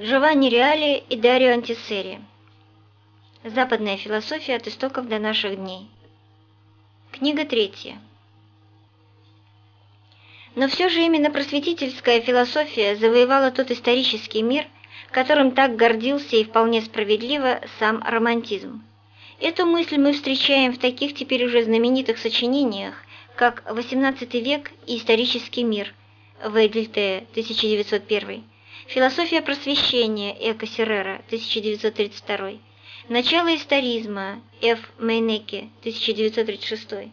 Джованни Реали и Дарио Антисери. Западная философия от истоков до наших дней. Книга третья. Но все же именно просветительская философия завоевала тот исторический мир, которым так гордился и вполне справедливо сам романтизм. Эту мысль мы встречаем в таких теперь уже знаменитых сочинениях, как «XVIII век и исторический мир» В. Дельте, 1901, «Философия просвещения» Эко Серрера, 1932, «Начало историзма» Ф. Мейнеке, 1936.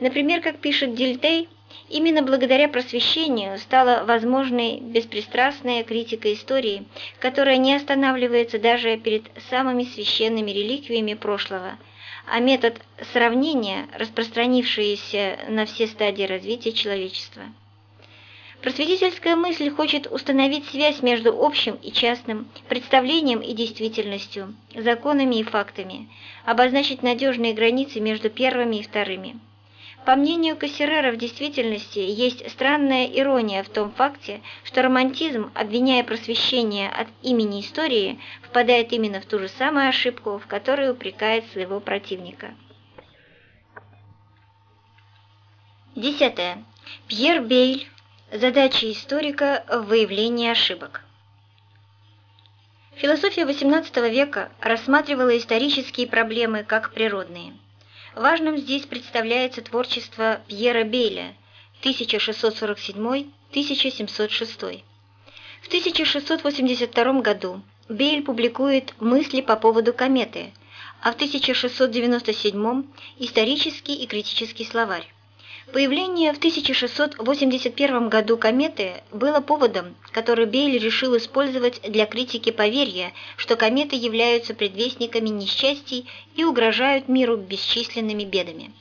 Например, как пишет Дельтей, Именно благодаря просвещению стала возможной беспристрастная критика истории, которая не останавливается даже перед самыми священными реликвиями прошлого, а метод сравнения, распространившийся на все стадии развития человечества. Просветительская мысль хочет установить связь между общим и частным, представлением и действительностью, законами и фактами, обозначить надежные границы между первыми и вторыми. По мнению Кассерера, в действительности есть странная ирония в том факте, что романтизм, обвиняя просвещение от имени истории, впадает именно в ту же самую ошибку, в которой упрекает своего противника. Десятое. Пьер Бейль. Задача историка в выявлении ошибок. Философия XVIII века рассматривала исторические проблемы как природные – Важным здесь представляется творчество Пьера Бейля 1647-1706. В 1682 году Бейль публикует «Мысли по поводу кометы», а в 1697 – исторический и критический словарь. Появление в 1681 году кометы было поводом, который Бейль решил использовать для критики поверья, что кометы являются предвестниками несчастий и угрожают миру бесчисленными бедами.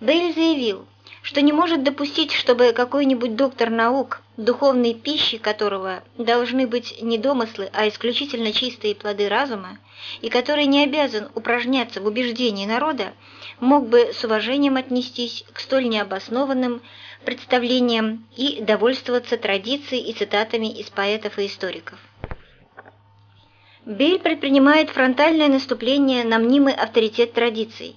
Бейль заявил, что не может допустить, чтобы какой-нибудь доктор наук, духовной пищей которого должны быть не домыслы, а исключительно чистые плоды разума, и который не обязан упражняться в убеждении народа, мог бы с уважением отнестись к столь необоснованным представлениям и довольствоваться традицией и цитатами из поэтов и историков. Бель предпринимает фронтальное наступление на мнимый авторитет традиций.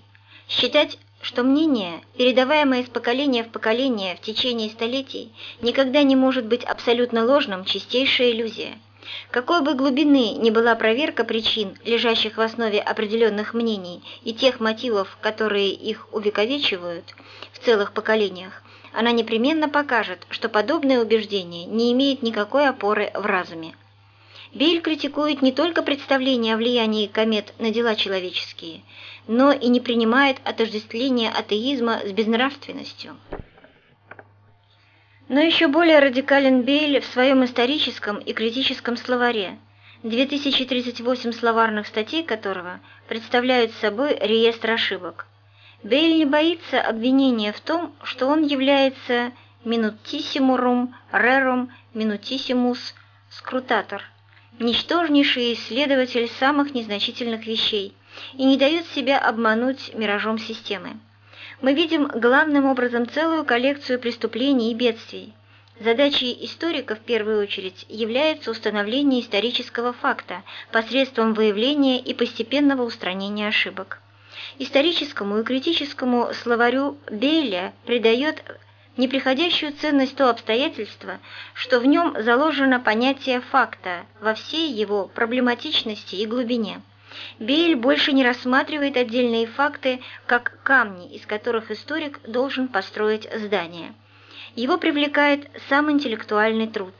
Считать, что мнение, передаваемое из поколения в поколение в течение столетий, никогда не может быть абсолютно ложным, чистейшая иллюзия – какой бы глубины ни была проверка причин, лежащих в основе определенных мнений, и тех мотивов, которые их увековечивают в целых поколениях, она непременно покажет, что подобное убеждение не имеет никакой опоры в разуме. Бель критикует не только представление о влиянии комет на дела человеческие, но и не принимает отождествления атеизма с безнравственностью. Но еще более радикален Бейль в своем историческом и критическом словаре, 2038 словарных статей которого представляют собой реестр ошибок. Бейль не боится обвинения в том, что он является минутиссимурум рерум минутиссимус скрутатор, ничтожнейший исследователь самых незначительных вещей, и не дает себя обмануть миражом системы мы видим главным образом целую коллекцию преступлений и бедствий. Задачей историка в первую очередь является установление исторического факта посредством выявления и постепенного устранения ошибок. Историческому и критическому словарю Бейля придает неприходящую ценность то обстоятельство, что в нем заложено понятие факта во всей его проблематичности и глубине. Бейль больше не рассматривает отдельные факты как камни, из которых историк должен построить здание. Его привлекает сам интеллектуальный труд,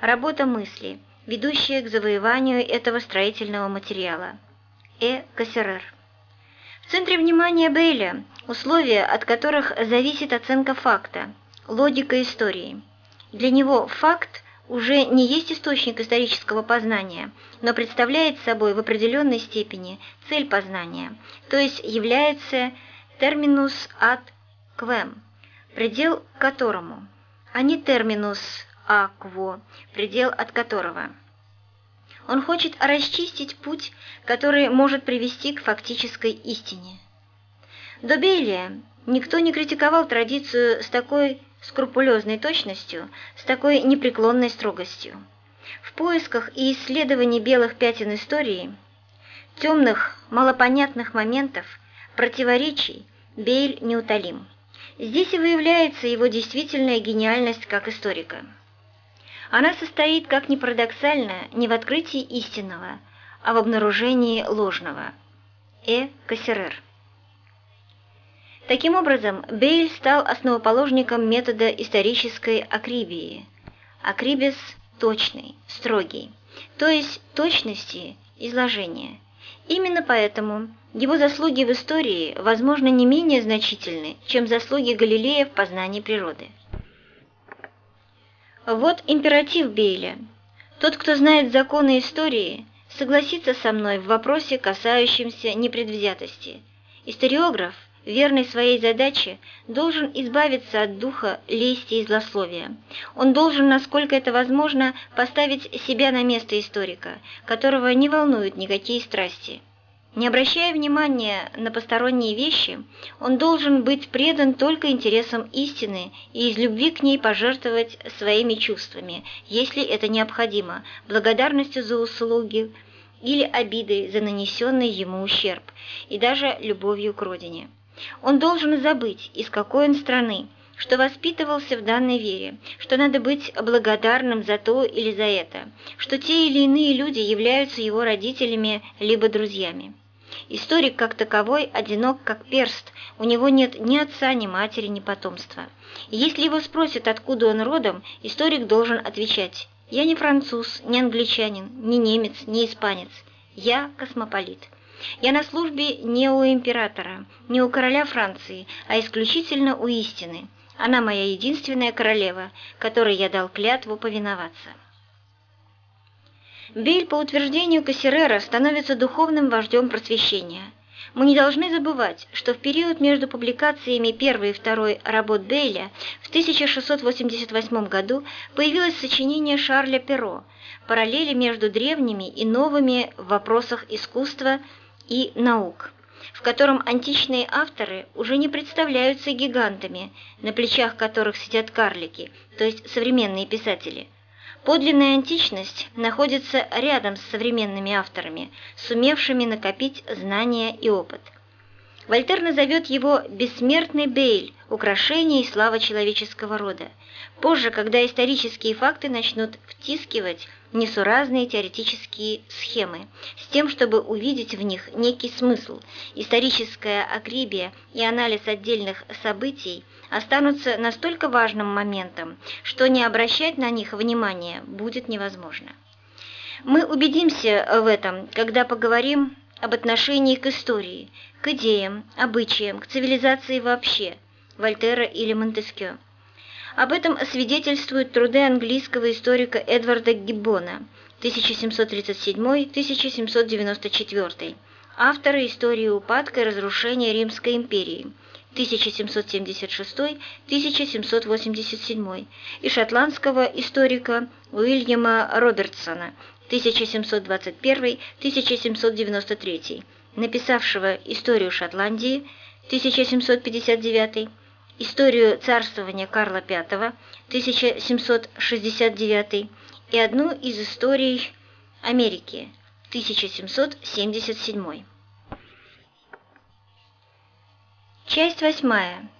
работа мысли, ведущая к завоеванию этого строительного материала. Э. Кассерер. В центре внимания Бейля условия, от которых зависит оценка факта, логика истории. Для него факт уже не есть источник исторического познания, но представляет собой в определенной степени цель познания, то есть является терминус ad quem, предел к которому, а не терминус a quo, предел от которого. Он хочет расчистить путь, который может привести к фактической истине. До Белия никто не критиковал традицию с такой скрупулезной точностью, с такой непреклонной строгостью. В поисках и исследовании белых пятен истории, темных, малопонятных моментов, противоречий Бейль неутолим. Здесь и выявляется его действительная гениальность как историка. Она состоит, как ни парадоксально, не в открытии истинного, а в обнаружении ложного. Э. Кассерер. Таким образом, Бейль стал основоположником метода исторической акрибии. Акрибис – точный, строгий, то есть точности изложения. Именно поэтому его заслуги в истории, возможно, не менее значительны, чем заслуги Галилея в познании природы. Вот императив Бейля. Тот, кто знает законы истории, согласится со мной в вопросе, касающемся непредвзятости. Историограф, верный своей задаче, должен избавиться от духа лести и злословия. Он должен, насколько это возможно, поставить себя на место историка, которого не волнуют никакие страсти. Не обращая внимания на посторонние вещи, он должен быть предан только интересам истины и из любви к ней пожертвовать своими чувствами, если это необходимо, благодарностью за услуги или обидой за нанесенный ему ущерб, и даже любовью к родине. Он должен забыть, из какой он страны, что воспитывался в данной вере, что надо быть благодарным за то или за это, что те или иные люди являются его родителями либо друзьями. Историк как таковой одинок как перст, у него нет ни отца, ни матери, ни потомства. И если его спросят, откуда он родом, историк должен отвечать «Я не француз, не англичанин, не немец, не испанец. Я космополит». Я на службе не у императора, не у короля Франции, а исключительно у истины. Она моя единственная королева, которой я дал клятву повиноваться. Бель, по утверждению Кассерера, становится духовным вождем просвещения. Мы не должны забывать, что в период между публикациями первой и второй работ Бейля в 1688 году появилось сочинение Шарля Перро «Параллели между древними и новыми в вопросах искусства и наук», в котором античные авторы уже не представляются гигантами, на плечах которых сидят карлики, то есть современные писатели – Подлинная античность находится рядом с современными авторами, сумевшими накопить знания и опыт. Вольтер назовет его «бессмертный Бейль», украшение и слава человеческого рода. Позже, когда исторические факты начнут втискивать несуразные теоретические схемы, с тем, чтобы увидеть в них некий смысл, историческая акрибия и анализ отдельных событий – останутся настолько важным моментом, что не обращать на них внимания будет невозможно. Мы убедимся в этом, когда поговорим об отношении к истории, к идеям, обычаям, к цивилизации вообще, Вольтера или Монтескьё. Об этом свидетельствуют труды английского историка Эдварда Гиббона 1737-1794, автора истории упадка и разрушения Римской империи – 1776-1787 и шотландского историка Уильяма Робертсона 1721-1793, написавшего «Историю Шотландии» 1759, «Историю царствования Карла V» 1769 и одну из историй Америки 1777. Часть восьмая.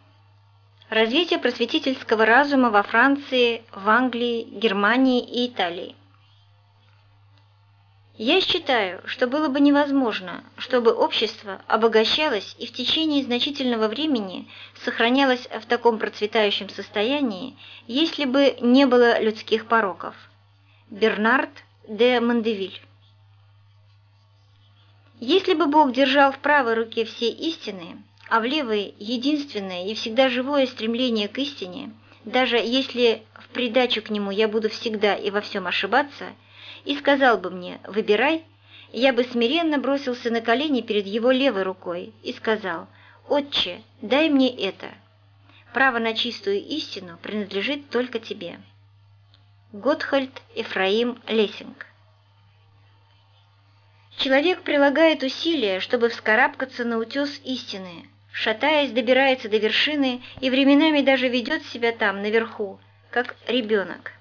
Развитие просветительского разума во Франции, в Англии, Германии и Италии. Я считаю, что было бы невозможно, чтобы общество обогащалось и в течение значительного времени сохранялось в таком процветающем состоянии, если бы не было людских пороков. Бернард де Мандевиль Если бы Бог держал в правой руке все истины, а в левой единственное и всегда живое стремление к истине, даже если в придачу к нему я буду всегда и во всем ошибаться, и сказал бы мне «выбирай», я бы смиренно бросился на колени перед его левой рукой и сказал «Отче, дай мне это». Право на чистую истину принадлежит только тебе. Готхальд Ефраим Лессинг Человек прилагает усилия, чтобы вскарабкаться на утес истины, шатаясь, добирается до вершины и временами даже ведет себя там, наверху, как ребенок.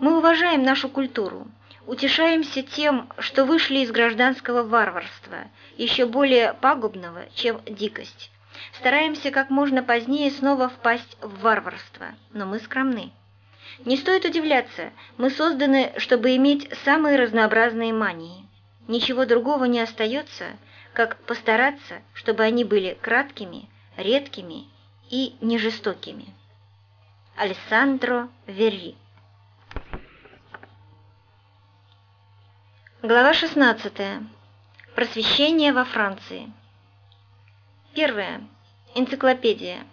Мы уважаем нашу культуру, утешаемся тем, что вышли из гражданского варварства, еще более пагубного, чем дикость. Стараемся как можно позднее снова впасть в варварство, но мы скромны. Не стоит удивляться, мы созданы, чтобы иметь самые разнообразные мании. Ничего другого не остается, как постараться, чтобы они были краткими, редкими и нежестокими. Алессандро Верри Глава 16. Просвещение во Франции. Первое. Энциклопедия.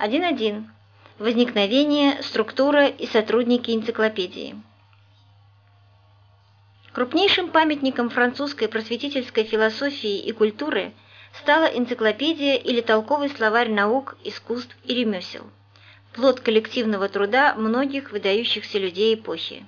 1.1. Возникновение, структура и сотрудники энциклопедии. Крупнейшим памятником французской просветительской философии и культуры стала энциклопедия или толковый словарь наук, искусств и ремесел, плод коллективного труда многих выдающихся людей эпохи.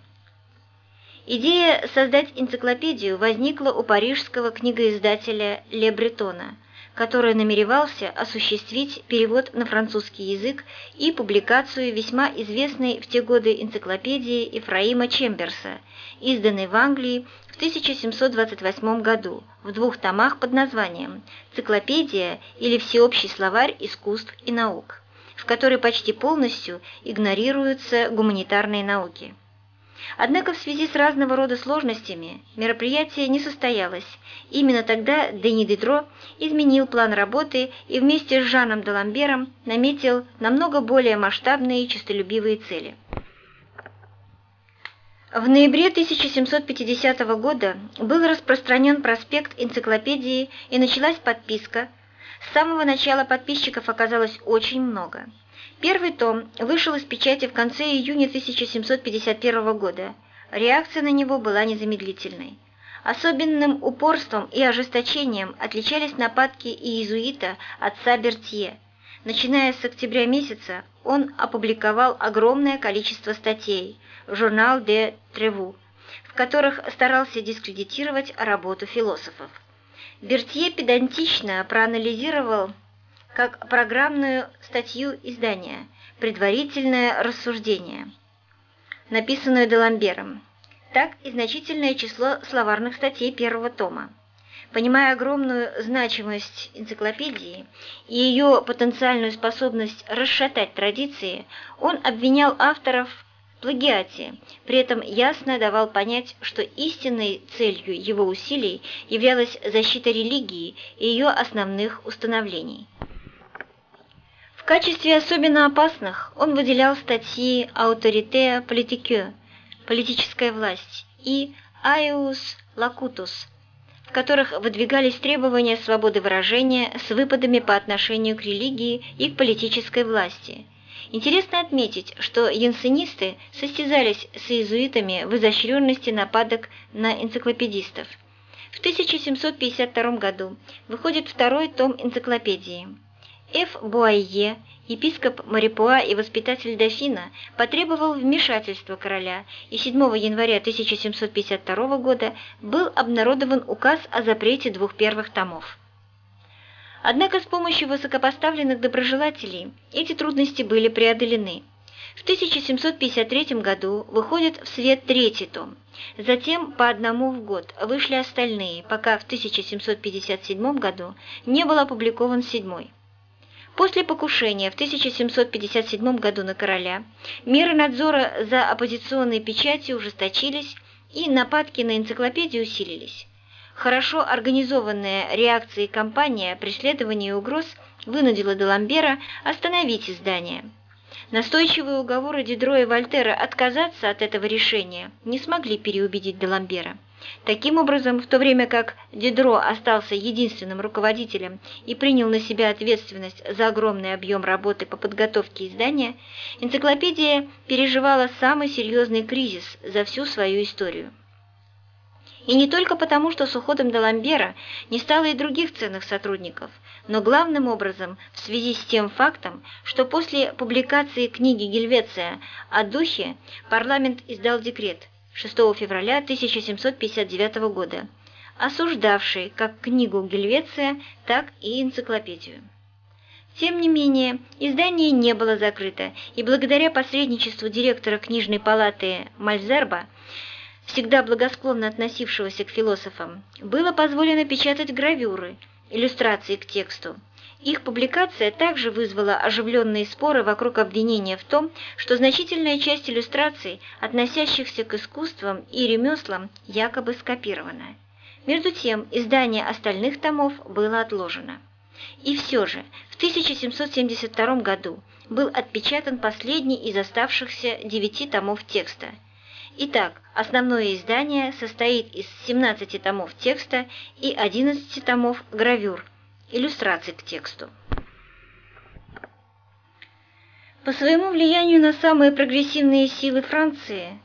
Идея создать энциклопедию возникла у парижского книгоиздателя Ле Бретона – который намеревался осуществить перевод на французский язык и публикацию весьма известной в те годы энциклопедии Ефраима Чемберса, изданной в Англии в 1728 году в двух томах под названием «Циклопедия» или «Всеобщий словарь искусств и наук», в которой почти полностью игнорируются гуманитарные науки. Однако в связи с разного рода сложностями мероприятие не состоялось. Именно тогда Дени Дидро изменил план работы и вместе с Жаном Даламбером наметил намного более масштабные и честолюбивые цели. В ноябре 1750 года был распространен проспект энциклопедии и началась подписка. С самого начала подписчиков оказалось очень много – Первый том вышел из печати в конце июня 1751 года. Реакция на него была незамедлительной. Особенным упорством и ожесточением отличались нападки иезуита отца Бертье. Начиная с октября месяца, он опубликовал огромное количество статей «Журнал де Треву», в которых старался дискредитировать работу философов. Бертье педантично проанализировал как программную статью издания «Предварительное рассуждение», написанную Деламбером. Так и значительное число словарных статей первого тома. Понимая огромную значимость энциклопедии и ее потенциальную способность расшатать традиции, он обвинял авторов в плагиате, при этом ясно давал понять, что истинной целью его усилий являлась защита религии и ее основных установлений. Качестве особенно опасных он выделял статьи «Autorité politique» – «Политическая власть» и «Aius locutus», в которых выдвигались требования свободы выражения с выпадами по отношению к религии и к политической власти. Интересно отметить, что янсенисты состязались с иезуитами в изощренности нападок на энциклопедистов. В 1752 году выходит второй том энциклопедии – Ф. Буайе, епископ Марипуа и воспитатель дофина, потребовал вмешательства короля, и 7 января 1752 года был обнародован указ о запрете двух первых томов. Однако с помощью высокопоставленных доброжелателей эти трудности были преодолены. В 1753 году выходит в свет третий том, затем по одному в год вышли остальные, пока в 1757 году не был опубликован седьмой. После покушения в 1757 году на короля меры надзора за оппозиционной печатью ужесточились и нападки на энциклопедию усилились. Хорошо организованная реакция и кампания преследования и угроз вынудила Деламбера остановить издание. Настойчивые уговоры Дидро и Вольтера отказаться от этого решения не смогли переубедить Деламбера. Таким образом, в то время как Дидро остался единственным руководителем и принял на себя ответственность за огромный объем работы по подготовке издания, энциклопедия переживала самый серьезный кризис за всю свою историю. И не только потому, что с уходом Даламбера не стало и других ценных сотрудников, но главным образом в связи с тем фактом, что после публикации книги Гельвеция о духе парламент издал декрет, 6 февраля 1759 года, осуждавший как книгу Гельвеция, так и энциклопедию. Тем не менее, издание не было закрыто, и благодаря посредничеству директора книжной палаты Мальзерба всегда благосклонно относившегося к философам, было позволено печатать гравюры, иллюстрации к тексту. Их публикация также вызвала оживленные споры вокруг обвинения в том, что значительная часть иллюстраций, относящихся к искусствам и ремеслам, якобы скопирована. Между тем, издание остальных томов было отложено. И все же, в 1772 году был отпечатан последний из оставшихся девяти томов текста. Итак, основное издание состоит из 17 томов текста и 11 томов гравюр, иллюстраций к тексту. По своему влиянию на самые прогрессивные силы Франции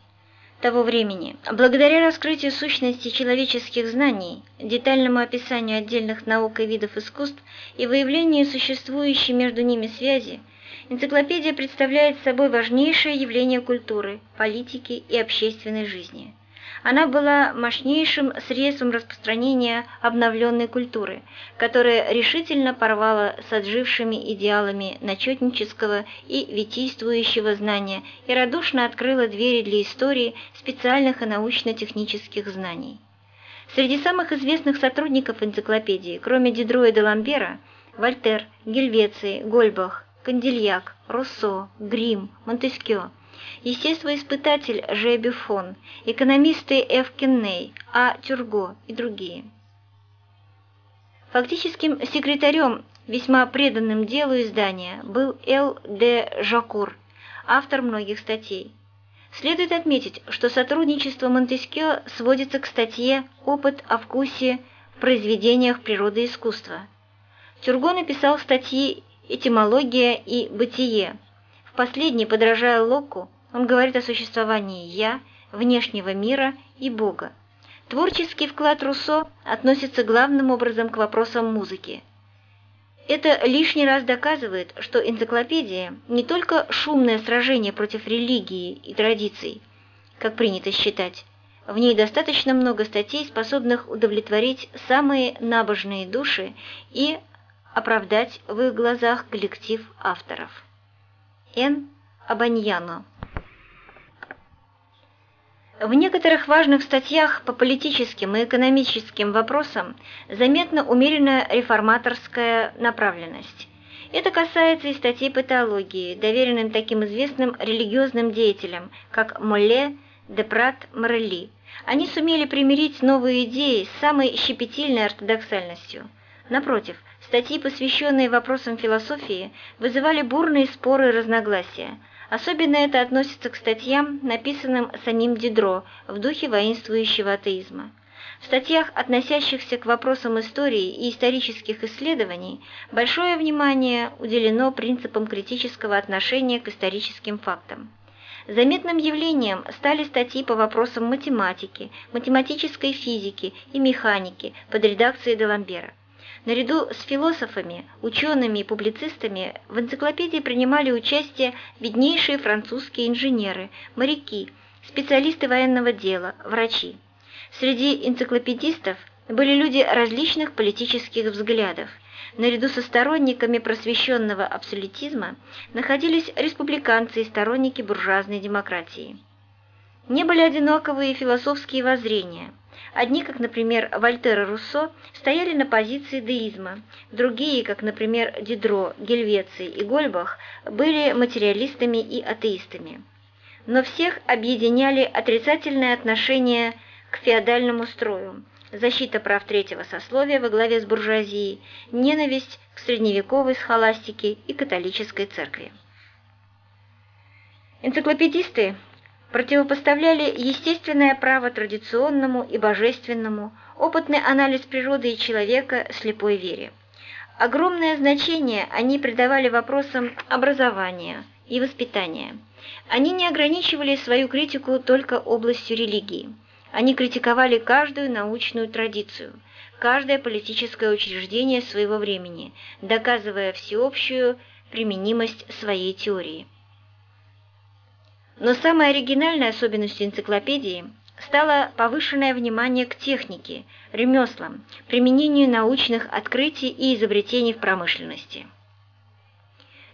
того времени, благодаря раскрытию сущности человеческих знаний, детальному описанию отдельных наук и видов искусств и выявлению существующей между ними связи, энциклопедия представляет собой важнейшее явление культуры, политики и общественной жизни – она была мощнейшим средством распространения обновленной культуры, которая решительно порвала с отжившими идеалами начетнического и витийствующего знания и радушно открыла двери для истории специальных и научно-технических знаний. Среди самых известных сотрудников энциклопедии, кроме Дидро и Деламбера, Вольтер, Гельвеций, Гольбах, Кандильяк, Руссо, Грим, Монтескио – естествоиспытатель Ж. Бюфон, экономисты Ф. Кенней, А. Тюрго и другие. Фактическим секретарем, весьма преданным делу издания, был Л. Д. Жакур, автор многих статей. Следует отметить, что сотрудничество Монтескио сводится к статье «Опыт о вкусе в произведениях природы и искусства». Тюрго написал статьи «Этимология» и «Бытие», Последний, подражая Локу, он говорит о существовании «я», внешнего мира и Бога. Творческий вклад Руссо относится главным образом к вопросам музыки. Это лишний раз доказывает, что энциклопедия не только шумное сражение против религии и традиций, как принято считать, в ней достаточно много статей, способных удовлетворить самые набожные души и оправдать в их глазах коллектив авторов. Н. Абаньяно. В некоторых важных статьях по политическим и экономическим вопросам заметна умеренная реформаторская направленность. Это касается и статей по теологии, доверенным таким известным религиозным деятелям, как Молле, Депрат, Морелли. Они сумели примирить новые идеи с самой щепетильной ортодоксальностью. Напротив, Статьи, посвященные вопросам философии, вызывали бурные споры и разногласия. Особенно это относится к статьям, написанным самим Дидро в духе воинствующего атеизма. В статьях, относящихся к вопросам истории и исторических исследований, большое внимание уделено принципам критического отношения к историческим фактам. Заметным явлением стали статьи по вопросам математики, математической физики и механики под редакцией Деламбера. Наряду с философами, учеными и публицистами в энциклопедии принимали участие виднейшие французские инженеры, моряки, специалисты военного дела, врачи. Среди энциклопедистов были люди различных политических взглядов. Наряду со сторонниками просвещенного абсолютизма находились республиканцы и сторонники буржуазной демократии. Не были одинаковые философские воззрения – Одни, как, например, Вольтер и Руссо, стояли на позиции деизма, другие, как, например, Дидро, Гельвеций и Гольбах, были материалистами и атеистами. Но всех объединяли отрицательное отношение к феодальному строю, защита прав третьего сословия во главе с буржуазией, ненависть к средневековой схоластике и католической церкви. Энциклопедисты противопоставляли естественное право традиционному и божественному, опытный анализ природы и человека слепой вере. Огромное значение они придавали вопросам образования и воспитания. Они не ограничивали свою критику только областью религии. Они критиковали каждую научную традицию, каждое политическое учреждение своего времени, доказывая всеобщую применимость своей теории. Но самой оригинальной особенностью энциклопедии стало повышенное внимание к технике, ремеслам, применению научных открытий и изобретений в промышленности.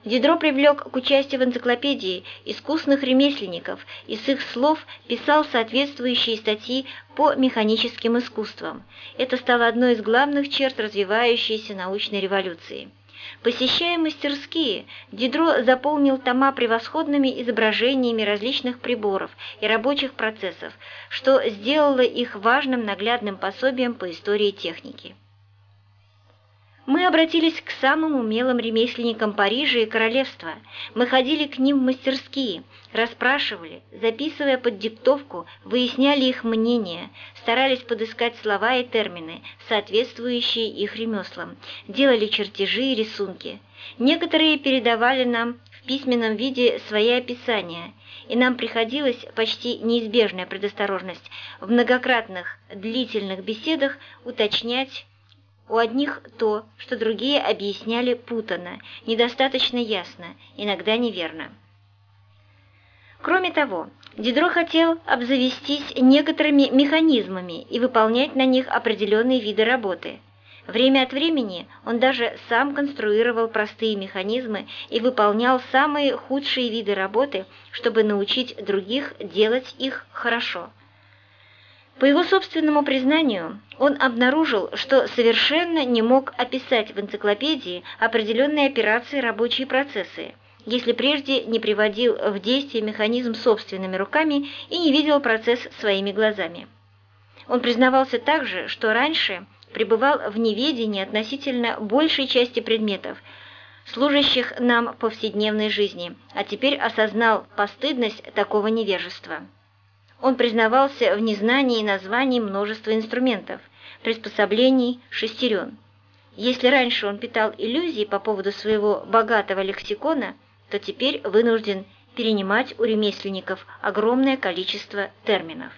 Дидро привлек к участию в энциклопедии искусных ремесленников и с их слов писал соответствующие статьи по механическим искусствам. Это стало одной из главных черт развивающейся научной революции. Посещая мастерские, Дидро заполнил тома превосходными изображениями различных приборов и рабочих процессов, что сделало их важным наглядным пособием по истории техники. Мы обратились к самым умелым ремесленникам Парижа и королевства. Мы ходили к ним в мастерские, расспрашивали, записывая под диктовку, выясняли их мнение, старались подыскать слова и термины, соответствующие их ремеслам, делали чертежи и рисунки. Некоторые передавали нам в письменном виде свои описания, и нам приходилось почти неизбежная предосторожность в многократных длительных беседах уточнять у одних то, что другие объясняли путанно, недостаточно ясно, иногда неверно. Кроме того, Дидро хотел обзавестись некоторыми механизмами и выполнять на них определенные виды работы. Время от времени он даже сам конструировал простые механизмы и выполнял самые худшие виды работы, чтобы научить других делать их хорошо – по его собственному признанию, он обнаружил, что совершенно не мог описать в энциклопедии определенные операции рабочие процессы, если прежде не приводил в действие механизм собственными руками и не видел процесс своими глазами. Он признавался также, что раньше пребывал в неведении относительно большей части предметов, служащих нам повседневной жизни, а теперь осознал постыдность такого невежества. Он признавался в незнании названий множества инструментов, приспособлений, шестерен. Если раньше он питал иллюзии по поводу своего богатого лексикона, то теперь вынужден перенимать у ремесленников огромное количество терминов.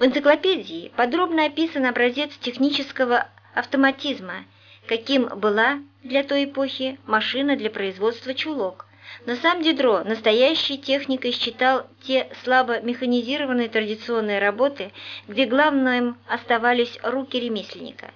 В энциклопедии подробно описан образец технического автоматизма, каким была для той эпохи машина для производства чулок – но сам Дидро настоящей техникой считал те слабо механизированные традиционные работы, где главным оставались руки ремесленника.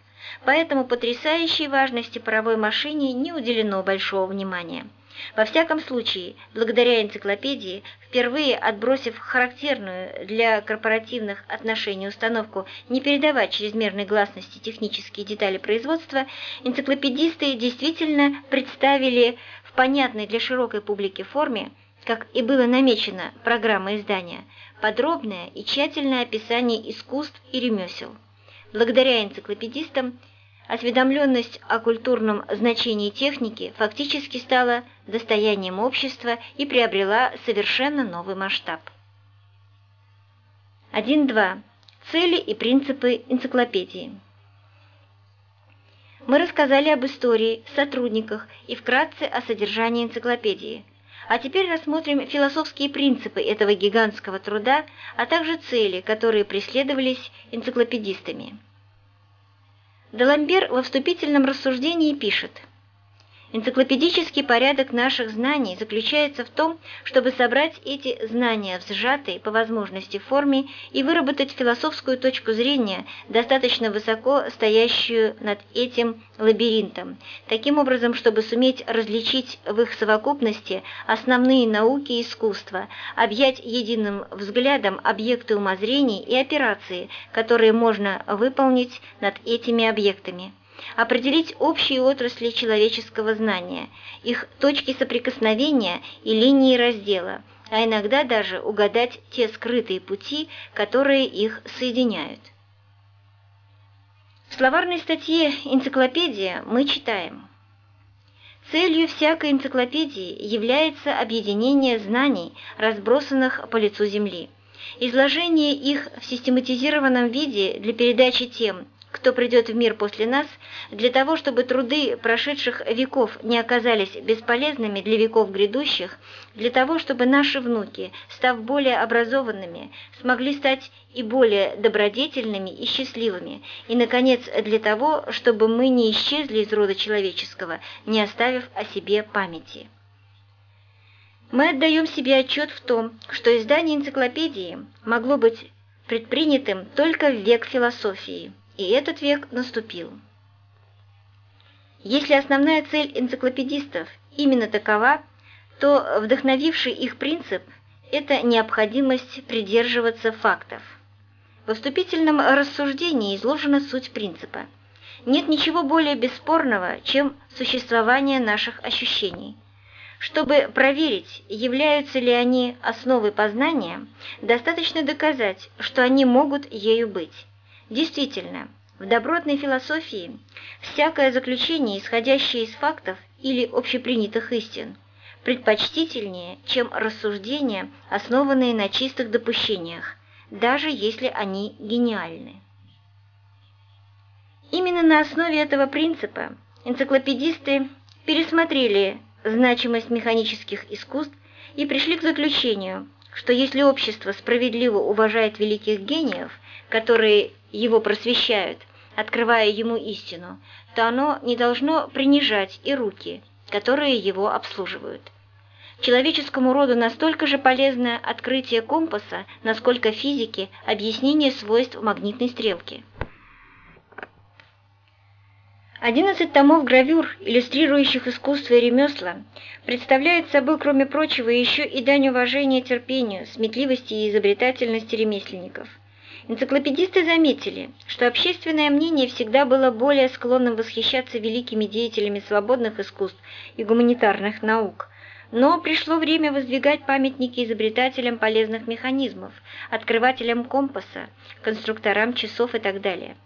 Поэтому потрясающей важности паровой машине не уделено большого внимания. Во всяком случае, благодаря энциклопедии, впервые отбросив характерную для корпоративных отношений установку не передавать чрезмерной гласности технические детали производства, энциклопедисты действительно представили понятной для широкой публики форме, как и было намечено программой издания, подробное и тщательное описание искусств и ремесел. Благодаря энциклопедистам осведомленность о культурном значении техники фактически стала достоянием общества и приобрела совершенно новый масштаб. 1.2. Цели и принципы энциклопедии мы рассказали об истории, сотрудниках и вкратце о содержании энциклопедии. А теперь рассмотрим философские принципы этого гигантского труда, а также цели, которые преследовались энциклопедистами. Даламбер во вступительном рассуждении пишет – Энциклопедический порядок наших знаний заключается в том, чтобы собрать эти знания в сжатой, по возможности, форме и выработать философскую точку зрения, достаточно высоко стоящую над этим лабиринтом, таким образом, чтобы суметь различить в их совокупности основные науки и искусства, объять единым взглядом объекты умозрений и операции, которые можно выполнить над этими объектами определить общие отрасли человеческого знания, их точки соприкосновения и линии раздела, а иногда даже угадать те скрытые пути, которые их соединяют. В словарной статье «Энциклопедия» мы читаем Целью всякой энциклопедии является объединение знаний, разбросанных по лицу Земли, изложение их в систематизированном виде для передачи тем, кто придет в мир после нас, для того, чтобы труды прошедших веков не оказались бесполезными для веков грядущих, для того, чтобы наши внуки, став более образованными, смогли стать и более добродетельными и счастливыми, и, наконец, для того, чтобы мы не исчезли из рода человеческого, не оставив о себе памяти. Мы отдаем себе отчет в том, что издание энциклопедии могло быть предпринятым только в век философии – и этот век наступил. Если основная цель энциклопедистов именно такова, то вдохновивший их принцип – это необходимость придерживаться фактов. В вступительном рассуждении изложена суть принципа. Нет ничего более бесспорного, чем существование наших ощущений. Чтобы проверить, являются ли они основой познания, достаточно доказать, что они могут ею быть. Действительно, в добротной философии всякое заключение, исходящее из фактов или общепринятых истин, предпочтительнее, чем рассуждения, основанные на чистых допущениях, даже если они гениальны. Именно на основе этого принципа энциклопедисты пересмотрели значимость механических искусств и пришли к заключению, что если общество справедливо уважает великих гениев, которые его просвещают, открывая ему истину, то оно не должно принижать и руки, которые его обслуживают. Человеческому роду настолько же полезно открытие компаса, насколько физике объяснение свойств магнитной стрелки. Одиннадцать томов гравюр, иллюстрирующих искусство и ремесла, представляют собой, кроме прочего, еще и дань уважения терпению, сметливости и изобретательности ремесленников. Энциклопедисты заметили, что общественное мнение всегда было более склонным восхищаться великими деятелями свободных искусств и гуманитарных наук – но пришло время воздвигать памятники изобретателям полезных механизмов, открывателям компаса, конструкторам часов и так далее.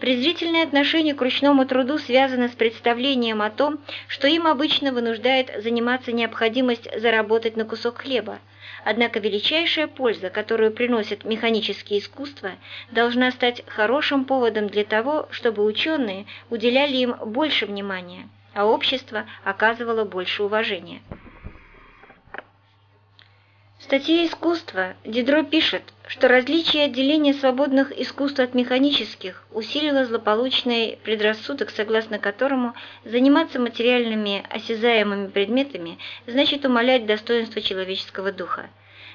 Презрительное отношение к ручному труду связано с представлением о том, что им обычно вынуждает заниматься необходимость заработать на кусок хлеба. Однако величайшая польза, которую приносят механические искусства, должна стать хорошим поводом для того, чтобы ученые уделяли им больше внимания, а общество оказывало больше уважения. В статье «Искусство» Дидро пишет, что различие отделения свободных искусств от механических усилило злополучный предрассудок, согласно которому заниматься материальными осязаемыми предметами значит умалять достоинство человеческого духа.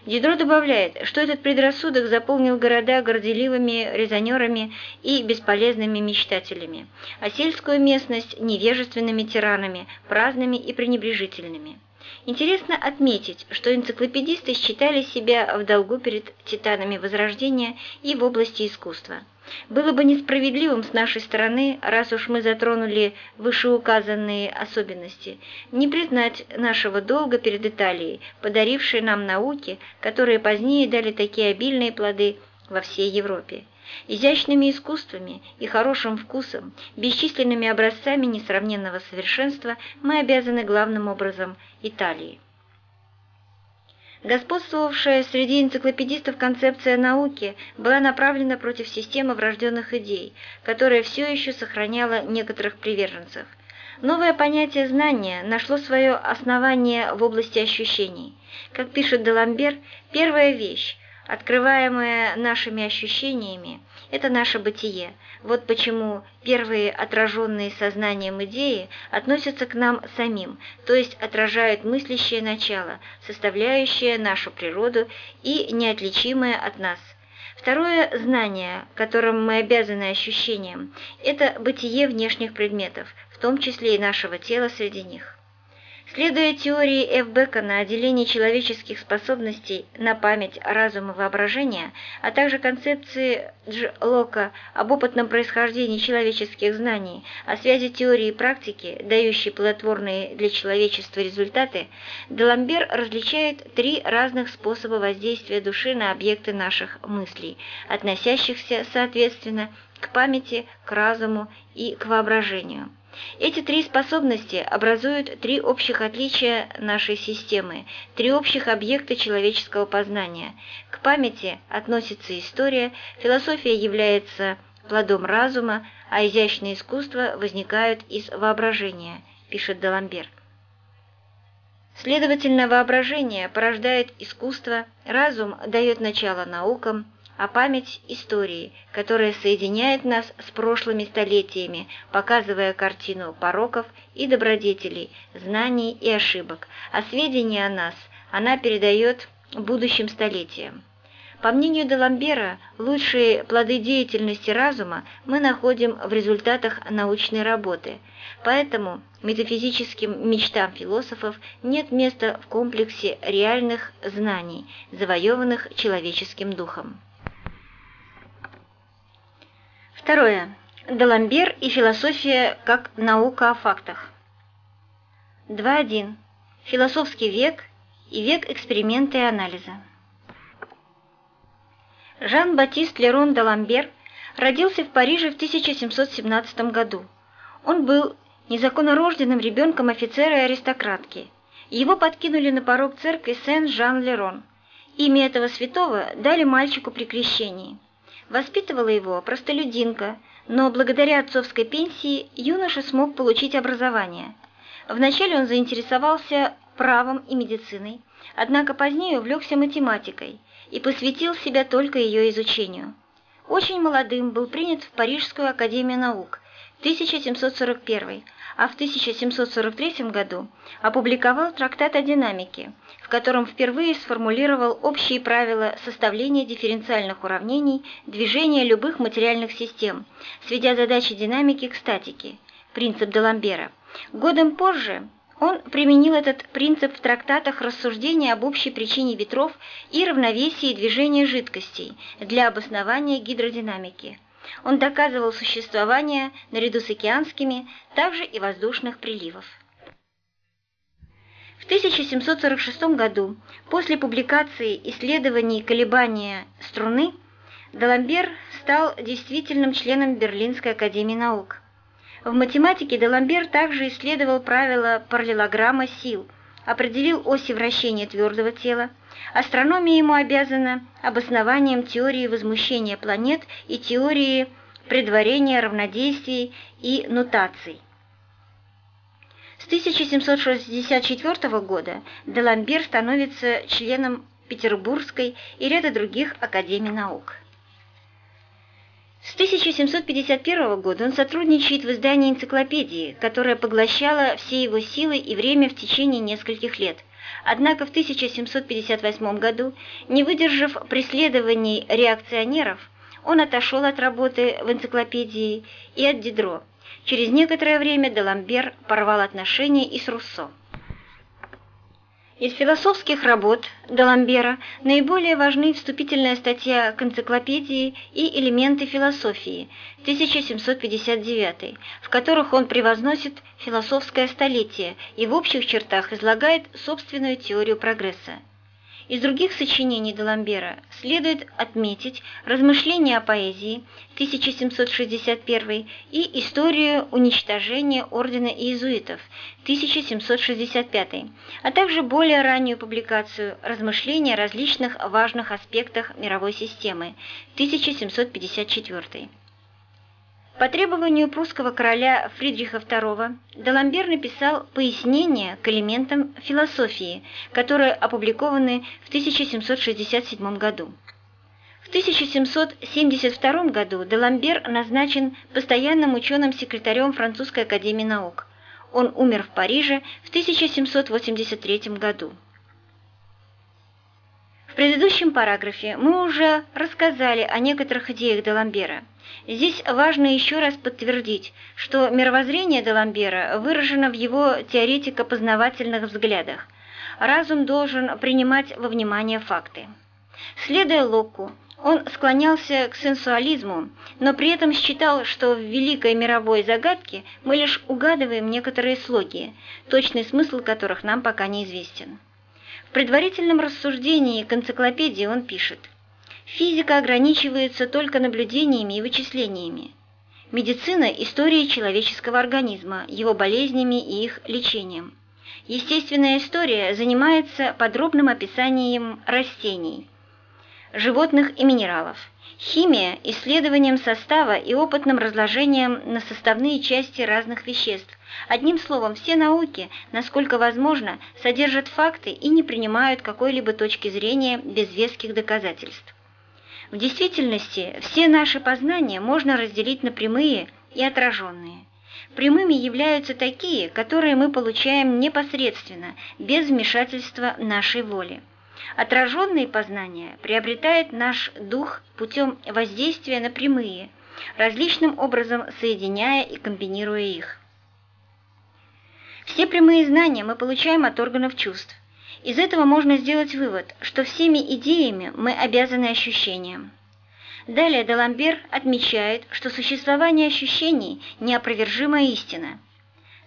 Дидро добавляет, что этот предрассудок заполнил города горделивыми резонерами и бесполезными мечтателями, а сельскую местность – невежественными тиранами, праздными и пренебрежительными. Интересно отметить, что энциклопедисты считали себя в долгу перед титанами Возрождения и в области искусства. Было бы несправедливым с нашей стороны, раз уж мы затронули вышеуказанные особенности, не признать нашего долга перед Италией, подарившей нам науки, которые позднее дали такие обильные плоды во всей Европе. Изящными искусствами и хорошим вкусом, бесчисленными образцами несравненного совершенства мы обязаны главным образом Италии. Господствовавшая среди энциклопедистов концепция науки была направлена против системы врожденных идей, которая все еще сохраняла некоторых приверженцев. Новое понятие знания нашло свое основание в области ощущений. Как пишет Деламбер, первая вещь, открываемое нашими ощущениями, это наше бытие. Вот почему первые отраженные сознанием идеи относятся к нам самим, то есть отражают мыслящее начало, составляющее нашу природу и неотличимое от нас. Второе знание, которым мы обязаны ощущениям, это бытие внешних предметов, в том числе и нашего тела среди них. Следуя теории Ф. Бекона о делении человеческих способностей на память, разум и воображение, а также концепции Дж. Лока об опытном происхождении человеческих знаний, о связи теории и практики, дающей плодотворные для человечества результаты, Деламбер различает три разных способа воздействия души на объекты наших мыслей, относящихся, соответственно, к памяти, к разуму и к воображению. Эти три способности образуют три общих отличия нашей системы, три общих объекта человеческого познания. К памяти относится история, философия является плодом разума, а изящные искусства возникают из воображения, пишет Даламбер. Следовательно, воображение порождает искусство, разум дает начало наукам, а память истории, которая соединяет нас с прошлыми столетиями, показывая картину пороков и добродетелей, знаний и ошибок, а сведения о нас она передает будущим столетиям. По мнению Даламбера, лучшие плоды деятельности разума мы находим в результатах научной работы, поэтому метафизическим мечтам философов нет места в комплексе реальных знаний, завоеванных человеческим духом. Второе. Даламбер и философия как наука о фактах. 2.1. Философский век и век эксперимента и анализа. Жан-Батист Лерон Даламбер родился в Париже в 1717 году. Он был незаконнорожденным ребенком офицера и аристократки. Его подкинули на порог церкви Сен-Жан-Лерон. Имя этого святого дали мальчику при крещении. Воспитывала его простолюдинка, но благодаря отцовской пенсии юноша смог получить образование. Вначале он заинтересовался правом и медициной, однако позднее увлекся математикой и посвятил себя только ее изучению. Очень молодым был принят в Парижскую академию наук 1741, а в 1743 году опубликовал трактат о динамике, в котором впервые сформулировал общие правила составления дифференциальных уравнений движения любых материальных систем, сведя задачи динамики к статике, принцип Даламбера. Годом позже он применил этот принцип в трактатах рассуждения об общей причине ветров и равновесии движения жидкостей для обоснования гидродинамики. Он доказывал существование, наряду с океанскими, также и воздушных приливов. В 1746 году, после публикации исследований колебания струны, Даламбер стал действительным членом Берлинской академии наук. В математике Деламбер также исследовал правила параллелограмма сил, определил оси вращения твердого тела. Астрономия ему обязана обоснованием теории возмущения планет и теории предварения равнодействий и нутаций. С 1764 года Деламбер становится членом Петербургской и ряда других академий наук. С 1751 года он сотрудничает в издании энциклопедии, которая поглощала все его силы и время в течение нескольких лет. Однако в 1758 году, не выдержав преследований реакционеров, он отошел от работы в энциклопедии и от Дидро. Через некоторое время Деламбер порвал отношения и с Руссо. Из философских работ Даламбера наиболее важны вступительная статья к энциклопедии и элементы философии 1759, в которых он превозносит философское столетие и в общих чертах излагает собственную теорию прогресса. Из других сочинений Даламбера следует отметить «Размышления о поэзии» 1761 и «Историю уничтожения ордена иезуитов» 1765, а также более раннюю публикацию «Размышления о различных важных аспектах мировой системы» 1754. По требованию прусского короля Фридриха II Даламбер написал пояснения к элементам философии, которые опубликованы в 1767 году. В 1772 году Даламбер назначен постоянным ученым-секретарем Французской академии наук. Он умер в Париже в 1783 году. В предыдущем параграфе мы уже рассказали о некоторых идеях Даламбера – Здесь важно еще раз подтвердить, что мировоззрение Деламбера выражено в его теоретико-познавательных взглядах. Разум должен принимать во внимание факты. Следуя Локку, он склонялся к сенсуализму, но при этом считал, что в великой мировой загадке мы лишь угадываем некоторые слоги, точный смысл которых нам пока неизвестен. В предварительном рассуждении к энциклопедии он пишет – Физика ограничивается только наблюдениями и вычислениями. Медицина – история человеческого организма, его болезнями и их лечением. Естественная история занимается подробным описанием растений, животных и минералов. Химия – исследованием состава и опытным разложением на составные части разных веществ. Одним словом, все науки, насколько возможно, содержат факты и не принимают какой-либо точки зрения без веских доказательств. В действительности все наши познания можно разделить на прямые и отраженные. Прямыми являются такие, которые мы получаем непосредственно, без вмешательства нашей воли. Отраженные познания приобретает наш дух путем воздействия на прямые, различным образом соединяя и комбинируя их. Все прямые знания мы получаем от органов чувств. Из этого можно сделать вывод, что всеми идеями мы обязаны ощущениям. Далее Даламбер отмечает, что существование ощущений – неопровержимая истина.